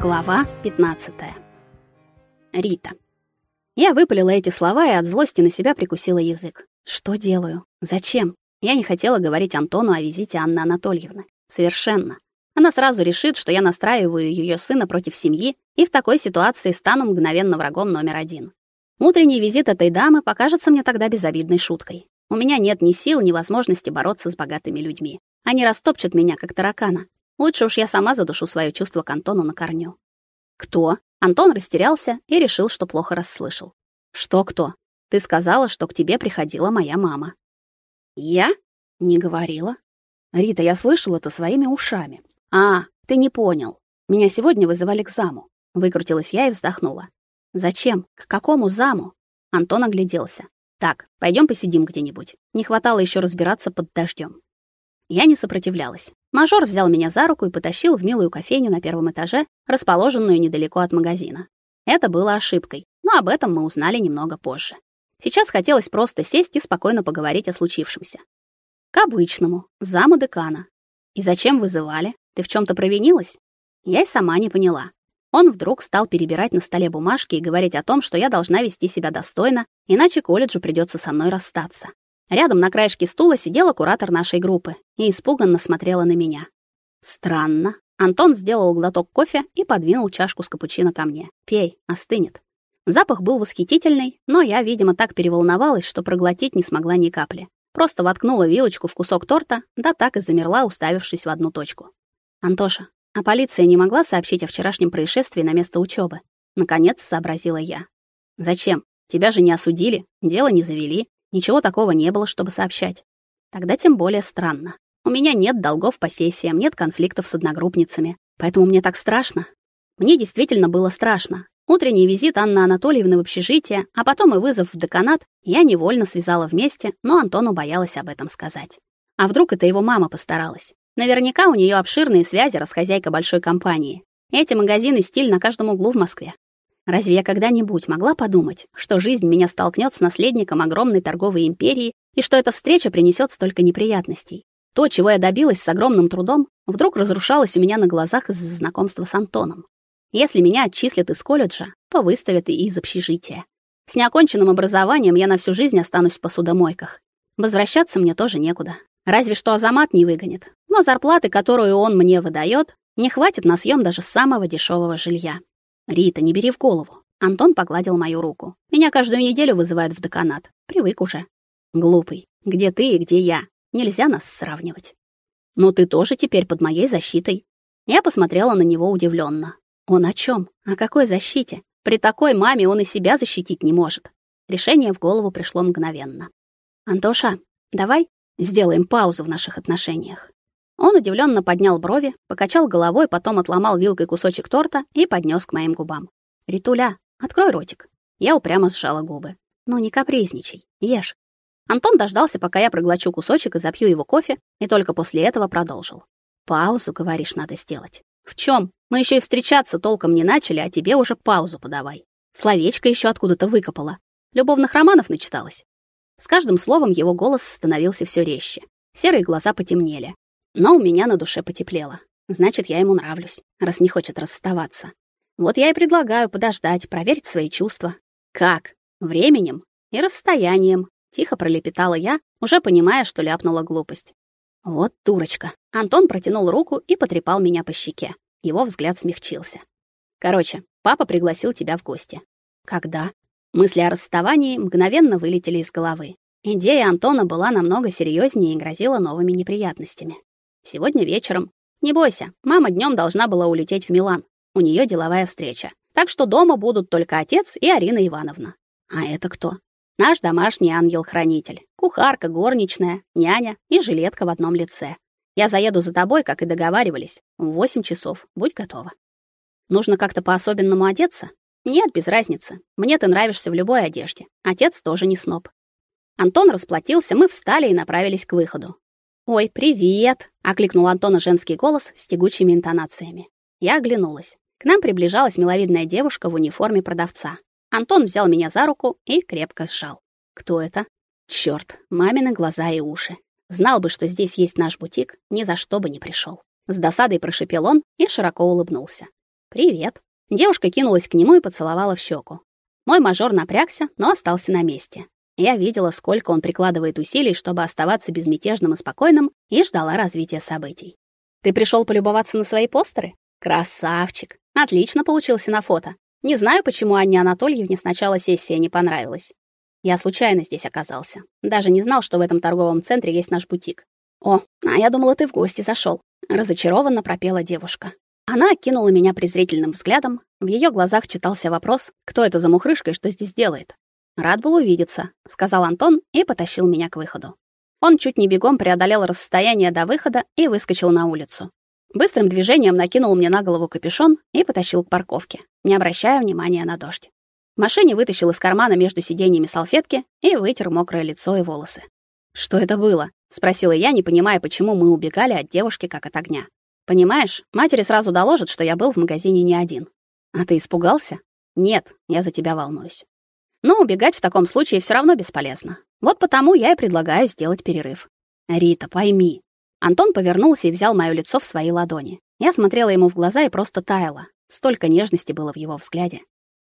Глава 15. Рита. Я выпалила эти слова и от злости на себя прикусила язык. Что делаю? Зачем? Я не хотела говорить Антону о визите Анны Анатольевны. Совершенно. Она сразу решит, что я настраиваю ее сына против семьи, и в такой ситуации стану мгновенно врагом номер один. Утренний визит этой дамы покажется мне тогда безобидной шуткой. У меня нет ни сил, ни возможности бороться с богатыми людьми. Они растопчут меня, как таракана. Лучше уж я сама задушу свое чувство к Антону на корню. Кто? Антон растерялся и решил, что плохо расслышал. Что кто? Ты сказала, что к тебе приходила моя мама. Я? Не говорила. Рита, я слышал это своими ушами. А, ты не понял. Меня сегодня вызывали к заму. Выкрутилась я и вздохнула. Зачем? К какому заму? Антон огляделся. Так, пойдем посидим где-нибудь. Не хватало еще разбираться под дождем. Я не сопротивлялась. Мажор взял меня за руку и потащил в милую кофейню на первом этаже, расположенную недалеко от магазина. Это было ошибкой, но об этом мы узнали немного позже. Сейчас хотелось просто сесть и спокойно поговорить о случившемся. К обычному, заму декана. И зачем вызывали? Ты в чем то провинилась? Я и сама не поняла. Он вдруг стал перебирать на столе бумажки и говорить о том, что я должна вести себя достойно, иначе колледжу придется со мной расстаться. Рядом на краешке стула сидела куратор нашей группы и испуганно смотрела на меня. Странно. Антон сделал глоток кофе и подвинул чашку с капучино ко мне. Пей, остынет. Запах был восхитительный, но я, видимо, так переволновалась, что проглотить не смогла ни капли. Просто воткнула вилочку в кусок торта, да так и замерла, уставившись в одну точку. Антоша, а полиция не могла сообщить о вчерашнем происшествии на место учебы? Наконец сообразила я. Зачем? Тебя же не осудили, дело не завели. Ничего такого не было, чтобы сообщать. Тогда тем более странно. У меня нет долгов по сессиям, нет конфликтов с одногруппницами. Поэтому мне так страшно. Мне действительно было страшно. Утренний визит Анны Анатольевны в общежитие, а потом и вызов в деканат я невольно связала вместе, но Антону боялась об этом сказать. А вдруг это его мама постаралась? Наверняка у нее обширные связи, раз хозяйка большой компании. Эти магазины стиль на каждом углу в Москве. Разве я когда-нибудь могла подумать, что жизнь меня столкнет с наследником огромной торговой империи и что эта встреча принесет столько неприятностей? То, чего я добилась с огромным трудом, вдруг разрушалось у меня на глазах из-за знакомства с Антоном. Если меня отчислят из колледжа, то выставят и из общежития. С неоконченным образованием я на всю жизнь останусь в посудомойках. Возвращаться мне тоже некуда. Разве что Азамат не выгонит. Но зарплаты, которую он мне выдает, не хватит на съем даже самого дешевого жилья. Рита, не бери в голову. Антон погладил мою руку. Меня каждую неделю вызывают в деканат. Привык уже. Глупый. Где ты и где я? Нельзя нас сравнивать. Но ты тоже теперь под моей защитой. Я посмотрела на него удивленно. Он о чем? О какой защите? При такой маме он и себя защитить не может. Решение в голову пришло мгновенно. Антоша, давай сделаем паузу в наших отношениях. Он удивленно поднял брови, покачал головой, потом отломал вилкой кусочек торта и поднес к моим губам. «Ритуля, открой ротик». Я упрямо сжала губы. «Ну не капризничай, ешь». Антон дождался, пока я проглочу кусочек и запью его кофе, и только после этого продолжил. «Паузу, говоришь, надо сделать. В чем? Мы еще и встречаться толком не начали, а тебе уже паузу подавай. Словечко еще откуда-то выкопала. Любовных романов начиталась». С каждым словом его голос становился все резче. Серые глаза потемнели. Но у меня на душе потеплело. Значит, я ему нравлюсь, раз не хочет расставаться. Вот я и предлагаю подождать, проверить свои чувства. Как? Временем и расстоянием, тихо пролепетала я, уже понимая, что ляпнула глупость. Вот дурочка. Антон протянул руку и потрепал меня по щеке. Его взгляд смягчился. Короче, папа пригласил тебя в гости. Когда? Мысли о расставании мгновенно вылетели из головы. Идея Антона была намного серьезнее и грозила новыми неприятностями. Сегодня вечером. Не бойся, мама днем должна была улететь в Милан. У нее деловая встреча. Так что дома будут только отец и Арина Ивановна. А это кто? Наш домашний ангел-хранитель. Кухарка, горничная, няня и жилетка в одном лице. Я заеду за тобой, как и договаривались, в 8 часов. Будь готова. Нужно как-то по-особенному одеться? Нет, без разницы. Мне ты нравишься в любой одежде. Отец тоже не сноб. Антон расплатился, мы встали и направились к выходу. «Ой, привет!» — окликнул Антона женский голос с тягучими интонациями. Я оглянулась. К нам приближалась миловидная девушка в униформе продавца. Антон взял меня за руку и крепко сжал. Кто это? Чёрт, мамины глаза и уши. Знал бы, что здесь есть наш бутик, ни за что бы не пришел. С досадой прошипел он и широко улыбнулся. Привет. Девушка кинулась к нему и поцеловала в щеку. Мой мажор напрягся, но остался на месте. Я видела, сколько он прикладывает усилий, чтобы оставаться безмятежным и спокойным, и ждала развития событий. Ты пришел полюбоваться на свои постеры? Красавчик. Отлично получился на фото. Не знаю, почему Анне Анатольевне сначала сессия не понравилась. Я случайно здесь оказался. Даже не знал, что в этом торговом центре есть наш бутик. О, а я думала, ты в гости зашел. разочарованно пропела девушка. Она окинула меня презрительным взглядом. В ее глазах читался вопрос: кто это за мухрышка и что здесь делает? Рад был увидеться, сказал Антон и потащил меня к выходу. Он чуть не бегом преодолел расстояние до выхода и выскочил на улицу. Быстрым движением накинул мне на голову капюшон и потащил к парковке, не обращая внимания на дождь. В машине вытащил из кармана между сиденьями салфетки и вытер мокрое лицо и волосы. Что это было? спросила я, не понимая, почему мы убегали от девушки как от огня. Понимаешь, матери сразу доложат, что я был в магазине не один. А ты испугался? Нет, я за тебя волнуюсь. Но убегать в таком случае все равно бесполезно. Вот потому я и предлагаю сделать перерыв. Рита, пойми. Антон повернулся и взял моё лицо в свои ладони. Я смотрела ему в глаза и просто таяла. Столько нежности было в его взгляде.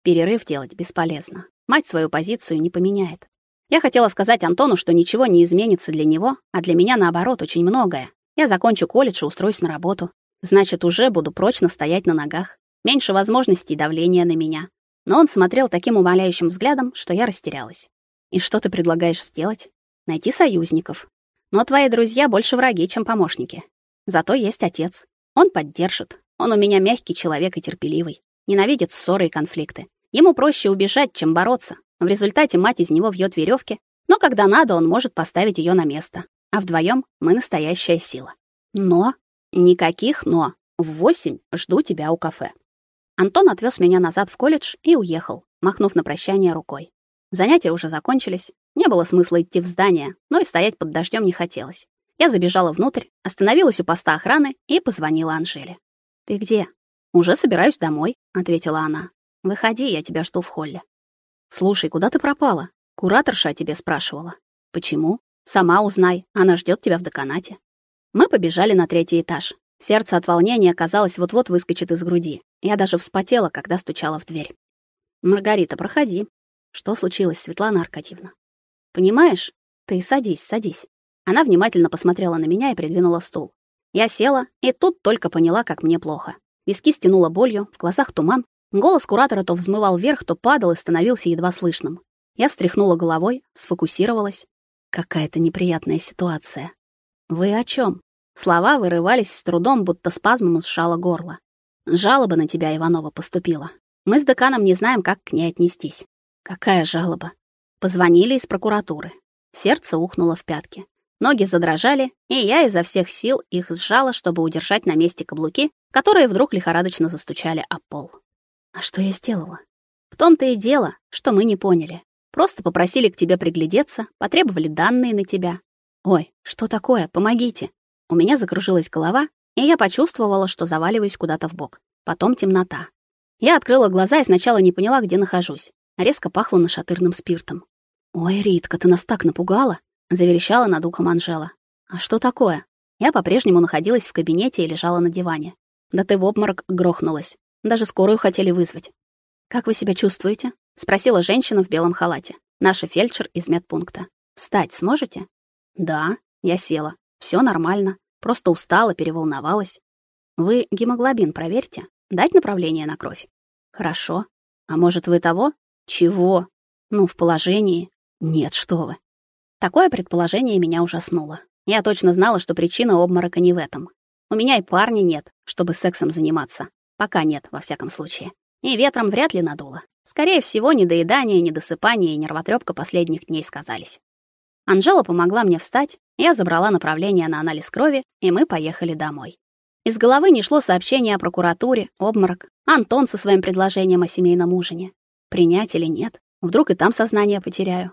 Перерыв делать бесполезно. Мать свою позицию не поменяет. Я хотела сказать Антону, что ничего не изменится для него, а для меня наоборот очень многое. Я закончу колледж и устроюсь на работу. Значит, уже буду прочно стоять на ногах. Меньше возможностей давления на меня. Но он смотрел таким умоляющим взглядом, что я растерялась. И что ты предлагаешь сделать? Найти союзников. Но твои друзья больше враги, чем помощники. Зато есть отец. Он поддержит. Он у меня мягкий человек и терпеливый. Ненавидит ссоры и конфликты. Ему проще убежать, чем бороться. В результате мать из него вьет веревки, но когда надо, он может поставить ее на место. А вдвоем мы настоящая сила. Но никаких но. В восемь жду тебя у кафе. Антон отвез меня назад в колледж и уехал, махнув на прощание рукой. Занятия уже закончились. Не было смысла идти в здание, но и стоять под дождем не хотелось. Я забежала внутрь, остановилась у поста охраны и позвонила Анжеле. «Ты где?» «Уже собираюсь домой», — ответила она. «Выходи, я тебя жду в холле». «Слушай, куда ты пропала?» Кураторша о тебе спрашивала. «Почему?» «Сама узнай, она ждет тебя в деканате». Мы побежали на третий этаж. Сердце от волнения, казалось, вот-вот выскочит из груди. Я даже вспотела, когда стучала в дверь. «Маргарита, проходи», что случилось, Светлана Аркадьевна? Понимаешь? Ты садись, садись. Она внимательно посмотрела на меня и придвинула стул. Я села, и тут только поняла, как мне плохо. Виски стянуло болью, в глазах туман. Голос куратора то взмывал вверх, то падал и становился едва слышным. Я встряхнула головой, сфокусировалась. Какая-то неприятная ситуация. Вы о чем? Слова вырывались с трудом, будто спазмом сжало горло. Жалоба на тебя, Иванова, поступила. Мы с деканом не знаем, как к ней отнестись. Какая жалоба? Позвонили из прокуратуры. Сердце ухнуло в пятки. Ноги задрожали, и я изо всех сил их сжала, чтобы удержать на месте каблуки, которые вдруг лихорадочно застучали о пол. А что я сделала? В том-то и дело, что мы не поняли. Просто попросили к тебе приглядеться, потребовали данные на тебя. Ой, что такое? Помогите. У меня закружилась голова, и я почувствовала, что заваливаюсь куда-то в бок. Потом темнота. Я открыла глаза и сначала не поняла, где нахожусь. Резко пахло нашатырным спиртом. «Ой, Ритка, ты нас так напугала!» — заверещала над ухом Анжела. «А что такое?» Я по-прежнему находилась в кабинете и лежала на диване. Да ты в обморок грохнулась. Даже скорую хотели вызвать. «Как вы себя чувствуете?» — спросила женщина в белом халате. Наша фельдшер из медпункта. «Встать сможете?» «Да», — я села. Все нормально. Просто устала, переволновалась. «Вы гемоглобин проверьте. Дать направление на кровь?» «Хорошо. А может, вы того? Чего? Ну, в положении. Нет, что вы. Такое предположение меня ужаснуло. Я точно знала, что причина обморока не в этом. У меня и парня нет, чтобы сексом заниматься. Пока нет, во всяком случае. И ветром вряд ли надуло. Скорее всего, недоедание, недосыпание и нервотрепка последних дней сказались. Анжела помогла мне встать, я забрала направление на анализ крови, и мы поехали домой. Из головы не шло сообщение о прокуратуре, обморок, Антон со своим предложением о семейном ужине. Принять или нет? Вдруг и там сознание потеряю.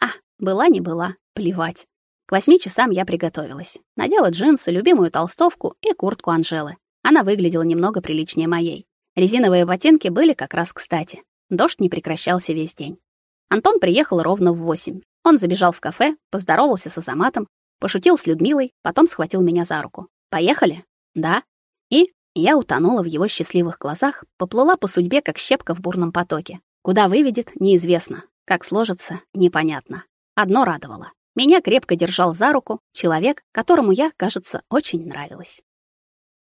А, была не была, плевать. К восьми часам я приготовилась. Надела джинсы, любимую толстовку и куртку Анжелы. Она выглядела немного приличнее моей. Резиновые ботинки были как раз кстати. Дождь не прекращался весь день. Антон приехал ровно в восемь. Он забежал в кафе, поздоровался с Азаматом, пошутил с Людмилой, потом схватил меня за руку. «Поехали?» «Да». «И?» Я утонула в его счастливых глазах, поплыла по судьбе, как щепка в бурном потоке. Куда выведет, неизвестно. Как сложится, непонятно. Одно радовало. Меня крепко держал за руку человек, которому я, кажется, очень нравилась.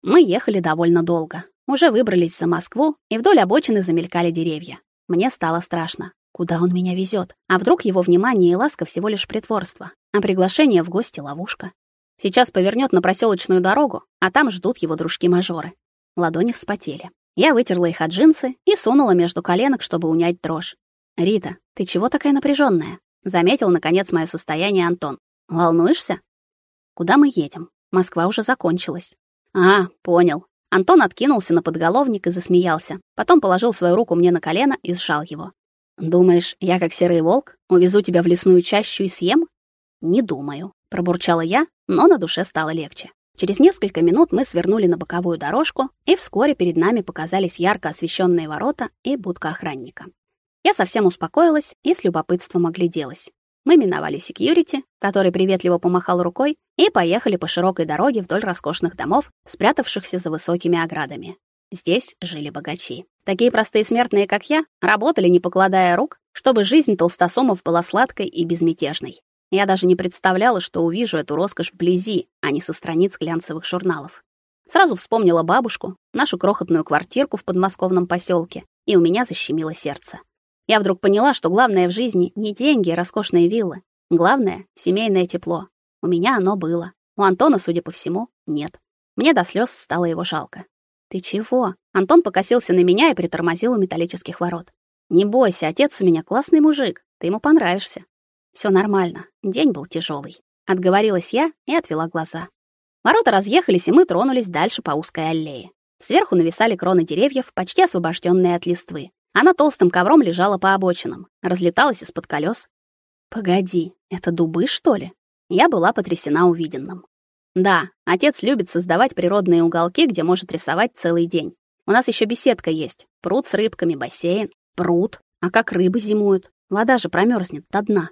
Мы ехали довольно долго. Уже выбрались за Москву, и вдоль обочины замелькали деревья. Мне стало страшно. Куда он меня везет? А вдруг его внимание и ласка всего лишь притворство, а приглашение в гости ловушка? Сейчас повернет на проселочную дорогу, а там ждут его дружки-мажоры. Ладони вспотели. Я вытерла их от джинсы и сунула между коленок, чтобы унять дрожь. Рита, ты чего такая напряженная? Заметил наконец мое состояние Антон. Волнуешься? Куда мы едем? Москва уже закончилась. А, понял. Антон откинулся на подголовник и засмеялся. Потом положил свою руку мне на колено и сжал его. Думаешь, я как серый волк увезу тебя в лесную чащу и съем? Не думаю, пробурчала я, но на душе стало легче. Через несколько минут мы свернули на боковую дорожку, и вскоре перед нами показались ярко освещенные ворота и будка охранника. Я совсем успокоилась и с любопытством огляделась. Мы миновали секьюрити, который приветливо помахал рукой, и поехали по широкой дороге вдоль роскошных домов, спрятавшихся за высокими оградами. Здесь жили богачи. Такие простые смертные, как я, работали, не покладая рук, чтобы жизнь толстосумов была сладкой и безмятежной. Я даже не представляла, что увижу эту роскошь вблизи, а не со страниц глянцевых журналов. Сразу вспомнила бабушку, нашу крохотную квартирку в подмосковном поселке, и у меня защемило сердце. Я вдруг поняла, что главное в жизни не деньги и роскошные виллы. Главное — семейное тепло. У меня оно было. У Антона, судя по всему, нет. Мне до слез стало его жалко. «Ты чего?» Антон покосился на меня и притормозил у металлических ворот. «Не бойся, отец у меня классный мужик. Ты ему понравишься». Все нормально. День был тяжелый. Отговорилась я и отвела глаза. Ворота разъехались, и мы тронулись дальше по узкой аллее. Сверху нависали кроны деревьев, почти освобожденные от листвы. Она толстым ковром лежала по обочинам, разлеталась из-под колес. Погоди, это дубы, что ли? Я была потрясена увиденным. Да, отец любит создавать природные уголки, где может рисовать целый день. У нас еще беседка есть, пруд с рыбками, бассейн, пруд. А как рыбы зимуют? Вода же промерзнет до дна.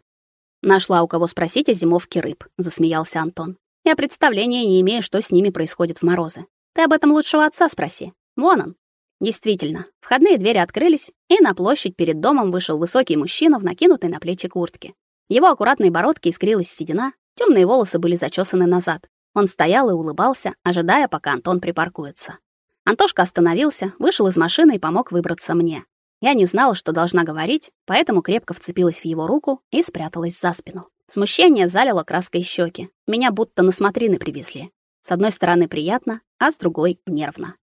Нашла у кого спросить о зимовке рыб, засмеялся Антон. Я представления не имею, что с ними происходит в морозы. Ты об этом лучшего отца спроси. Вон он, Действительно, входные двери открылись, и на площадь перед домом вышел высокий мужчина в накинутой на плечи куртке. Его аккуратной бородке искрилась седина, темные волосы были зачесаны назад. Он стоял и улыбался, ожидая, пока Антон припаркуется. Антошка остановился, вышел из машины и помог выбраться мне. Я не знала, что должна говорить, поэтому крепко вцепилась в его руку и спряталась за спину. Смущение залило краской щеки. Меня будто на смотрины привезли. С одной стороны приятно, а с другой нервно.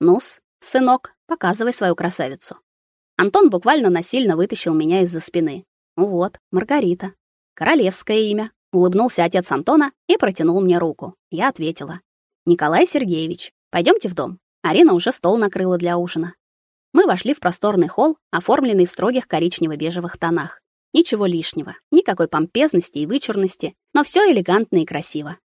Нус, «Сынок, показывай свою красавицу». Антон буквально насильно вытащил меня из-за спины. «Вот, Маргарита. Королевское имя», — улыбнулся отец Антона и протянул мне руку. Я ответила. «Николай Сергеевич, пойдемте в дом». Арина уже стол накрыла для ужина. Мы вошли в просторный холл, оформленный в строгих коричнево-бежевых тонах. Ничего лишнего, никакой помпезности и вычурности, но все элегантно и красиво.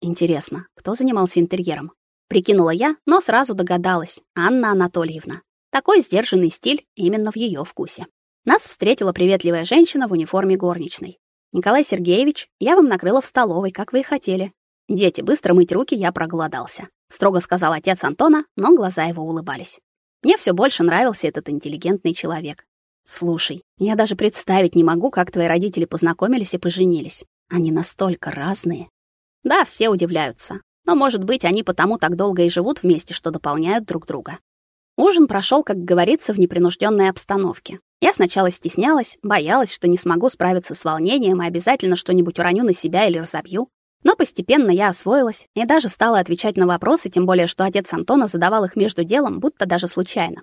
Интересно, кто занимался интерьером? Прикинула я, но сразу догадалась. Анна Анатольевна. Такой сдержанный стиль именно в ее вкусе. Нас встретила приветливая женщина в униформе горничной. Николай Сергеевич, я вам накрыла в столовой, как вы и хотели. Дети, быстро мыть руки, я проголодался, строго сказал отец Антона, но глаза его улыбались. Мне все больше нравился этот интеллигентный человек. Слушай, я даже представить не могу, как твои родители познакомились и поженились. Они настолько разные. Да, все удивляются. Но, может быть, они потому так долго и живут вместе, что дополняют друг друга. Ужин прошел, как говорится, в непринужденной обстановке. Я сначала стеснялась, боялась, что не смогу справиться с волнением и обязательно что-нибудь уроню на себя или разобью. Но постепенно я освоилась и даже стала отвечать на вопросы, тем более что отец Антона задавал их между делом, будто даже случайно.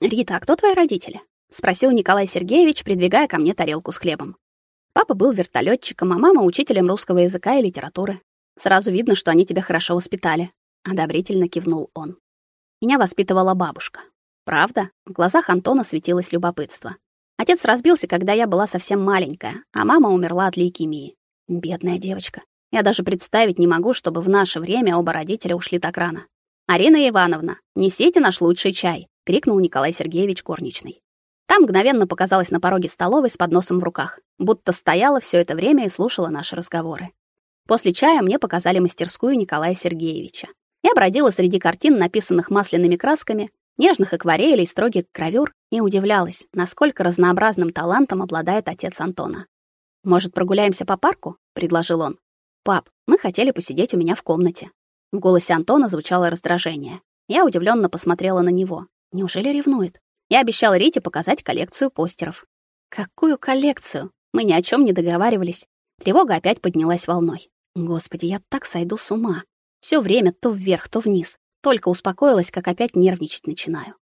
«Рита, а кто твои родители?» — спросил Николай Сергеевич, придвигая ко мне тарелку с хлебом. Папа был вертолетчиком, а мама — учителем русского языка и литературы. Сразу видно, что они тебя хорошо воспитали, одобрительно кивнул он. Меня воспитывала бабушка. Правда? В глазах Антона светилось любопытство. Отец разбился, когда я была совсем маленькая, а мама умерла от лейкемии. Бедная девочка. Я даже представить не могу, чтобы в наше время оба родителя ушли так рано. Арина Ивановна, несите наш лучший чай, крикнул Николай Сергеевич горничной. Там мгновенно показалась на пороге столовой с подносом в руках, будто стояла все это время и слушала наши разговоры. После чая мне показали мастерскую Николая Сергеевича. Я бродила среди картин, написанных масляными красками, нежных акварелей, строгих гравюр, и удивлялась, насколько разнообразным талантом обладает отец Антона. «Может, прогуляемся по парку?» — предложил он. «Пап, мы хотели посидеть у меня в комнате». В голосе Антона звучало раздражение. Я удивленно посмотрела на него. Неужели ревнует? Я обещала Рите показать коллекцию постеров. Какую коллекцию? Мы ни о чем не договаривались. Тревога опять поднялась волной. Господи, я так сойду с ума. Все время то вверх, то вниз. Только успокоилась, как опять нервничать начинаю.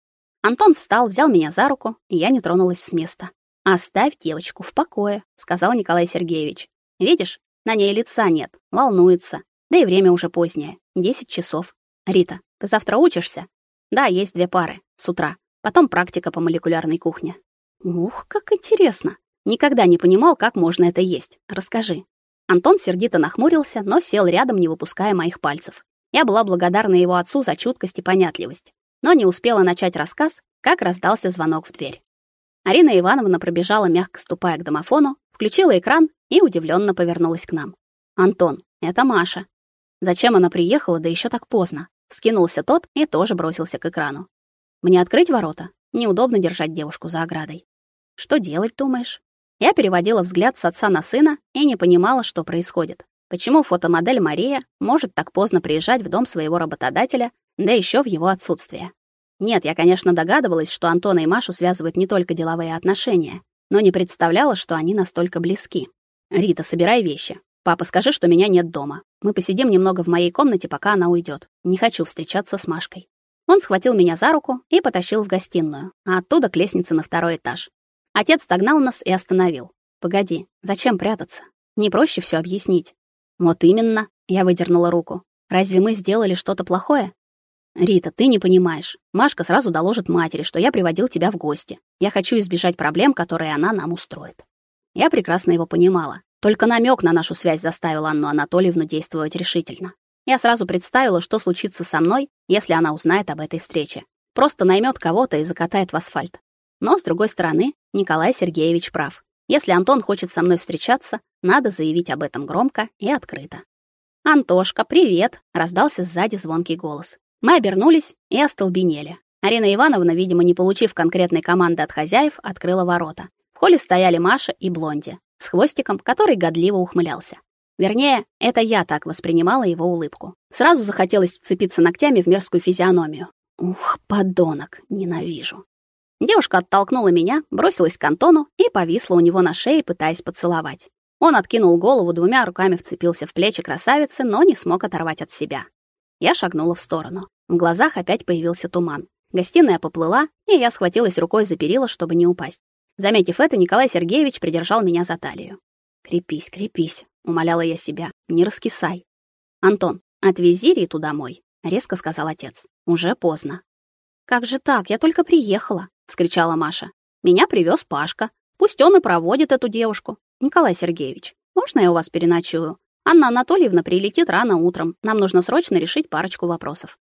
Антон встал, взял меня за руку, и я не тронулась с места. «Оставь девочку в покое», — сказал Николай Сергеевич. «Видишь, на ней лица нет, волнуется. Да и время уже позднее, десять часов. Рита, ты завтра учишься?» «Да, есть две пары, с утра. Потом практика по молекулярной кухне». «Ух, как интересно. Никогда не понимал, как можно это есть. Расскажи». Антон сердито нахмурился, но сел рядом, не выпуская моих пальцев. Я была благодарна его отцу за чуткость и понятливость, но не успела начать рассказ, как раздался звонок в дверь. Арина Ивановна пробежала, мягко ступая к домофону, включила экран и удивленно повернулась к нам. «Антон, это Маша». Зачем она приехала, да еще так поздно? Вскинулся тот и тоже бросился к экрану. Мне открыть ворота? Неудобно держать девушку за оградой. Что делать, думаешь? Я переводила взгляд с отца на сына и не понимала, что происходит. Почему фотомодель Мария может так поздно приезжать в дом своего работодателя, да еще в его отсутствие? Нет, я, конечно, догадывалась, что Антона и Машу связывают не только деловые отношения, но не представляла, что они настолько близки. Рита, собирай вещи. Папа, скажи, что меня нет дома. Мы посидим немного в моей комнате, пока она уйдет. Не хочу встречаться с Машкой. Он схватил меня за руку и потащил в гостиную, а оттуда к лестнице на второй этаж. Отец догнал нас и остановил. Погоди, зачем прятаться? Не проще все объяснить. Вот именно, я выдернула руку. Разве мы сделали что-то плохое? Рита, ты не понимаешь. Машка сразу доложит матери, что я приводил тебя в гости. Я хочу избежать проблем, которые она нам устроит. Я прекрасно его понимала. Только намек на нашу связь заставил Анну Анатольевну действовать решительно. Я сразу представила, что случится со мной, если она узнает об этой встрече. Просто наймет кого-то и закатает в асфальт. Но с другой стороны, Николай Сергеевич прав. Если Антон хочет со мной встречаться, надо заявить об этом громко и открыто. «Антошка, привет!» — раздался сзади звонкий голос. Мы обернулись и остолбенели. Арина Ивановна, видимо, не получив конкретной команды от хозяев, открыла ворота. В холле стояли Маша и Блонди с хвостиком, который годливо ухмылялся. Вернее, это я так воспринимала его улыбку. Сразу захотелось вцепиться ногтями в мерзкую физиономию. Ух, подонок, ненавижу. Девушка оттолкнула меня, бросилась к Антону и повисла у него на шее, пытаясь поцеловать. Он откинул голову, двумя руками вцепился в плечи красавицы, но не смог оторвать от себя. Я шагнула в сторону. В глазах опять появился туман. Гостиная поплыла, и я схватилась рукой за перила, чтобы не упасть. Заметив это, Николай Сергеевич придержал меня за талию. «Крепись, крепись», — умоляла я себя, — «не раскисай». «Антон, отвези Риту домой», — резко сказал отец. «Уже поздно». «Как же так? Я только приехала», — вскричала Маша. «Меня привез Пашка. Пусть он и проводит эту девушку. Николай Сергеевич, можно я у вас переночую? Анна Анатольевна прилетит рано утром. Нам нужно срочно решить парочку вопросов.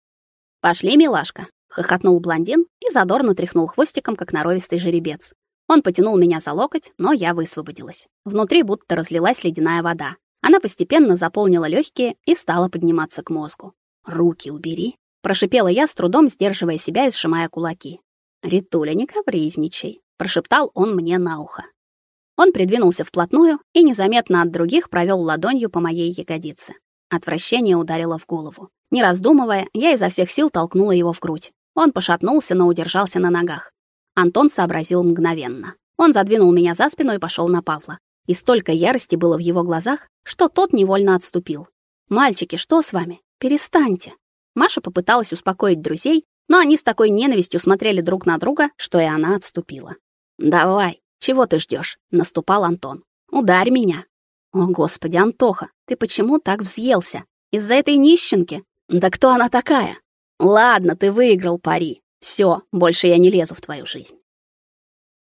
Пошли, милашка, хохотнул блондин и задорно тряхнул хвостиком, как норовистый жеребец. Он потянул меня за локоть, но я высвободилась. Внутри будто разлилась ледяная вода. Она постепенно заполнила легкие и стала подниматься к мозгу. "Руки убери", прошипела я, с трудом сдерживая себя и сжимая кулаки. "Ритуля, не капризничай", прошептал он мне на ухо. Он придвинулся вплотную и незаметно от других провел ладонью по моей ягодице. Отвращение ударило в голову. Не раздумывая, я изо всех сил толкнула его в грудь. Он пошатнулся, но удержался на ногах. Антон сообразил мгновенно. Он задвинул меня за спину и пошел на Павла. И столько ярости было в его глазах, что тот невольно отступил. «Мальчики, что с вами? Перестаньте!» Маша попыталась успокоить друзей, но они с такой ненавистью смотрели друг на друга, что и она отступила. «Давай, чего ты ждешь? наступал Антон. Ударь меня. О, господи, Антоха, ты почему так взъелся? Из-за этой нищенки? Да кто она такая? Ладно, ты выиграл пари. Все, больше я не лезу в твою жизнь.